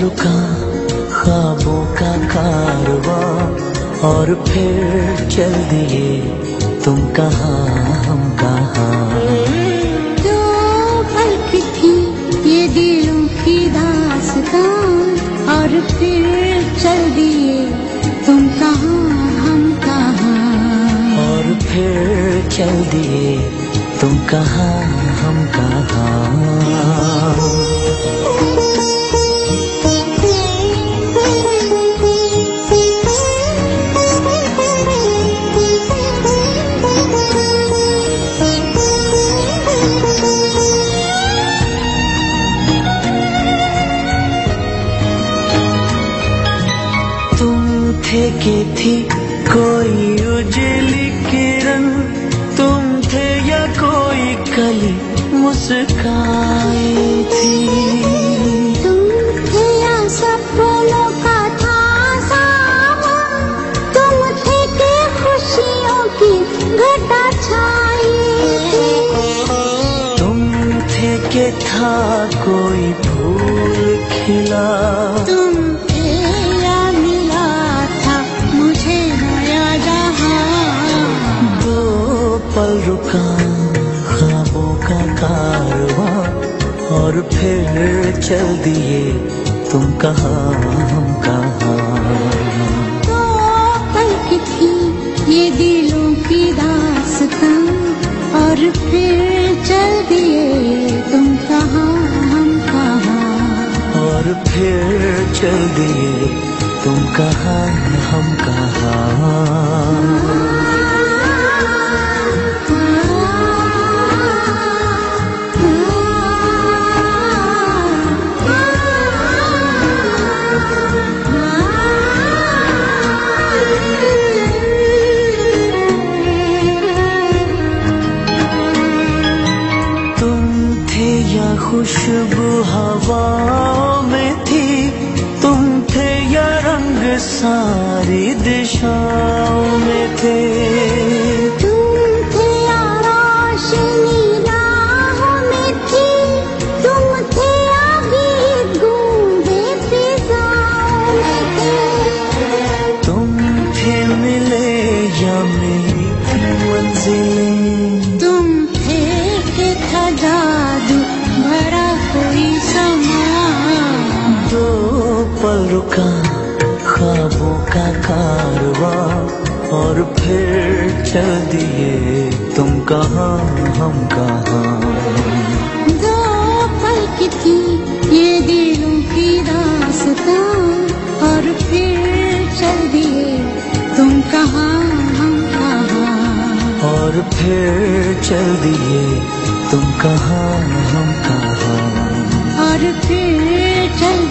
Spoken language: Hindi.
रुका ख्वाबों का कारवा और फिर चल दिए तुम कहा हम कहा। दो पल की थी ये दिलों की दास्तान और फिर चल दिए तुम कहा हम कहा। और फिर चल दिए तुम कहा हम कहा। के थी कोई उजली किरण। तुम थे या कोई कली मुस्काई थी। तुम थे या सपनों का था सावन तुम थे के खुशियों की घटा छाई तुम थे के था कोई फूल खिला। पल रुका ख्वाबों का कारवा और फिर चल दिए तुम कहा हम कहा। तो पल की थी ये दिलों की दास्तां और फिर चल दिए तुम कहाँ हम कहा। और फिर चल दिए तुम कहा हम कहा। खुशबू हवाओं में थी। तुम थे या रंग सारी दिशाओं में थे। पल रुका ख्वाबों का कारवा और फिर चल दिए तुम कहा हम कहा? दो पल की थी ये दिलों की दास्तां और फिर चल दिए तुम कहाँ हम कहाँ? और फिर चल दिए तुम कहा हम कहा? और फिर चल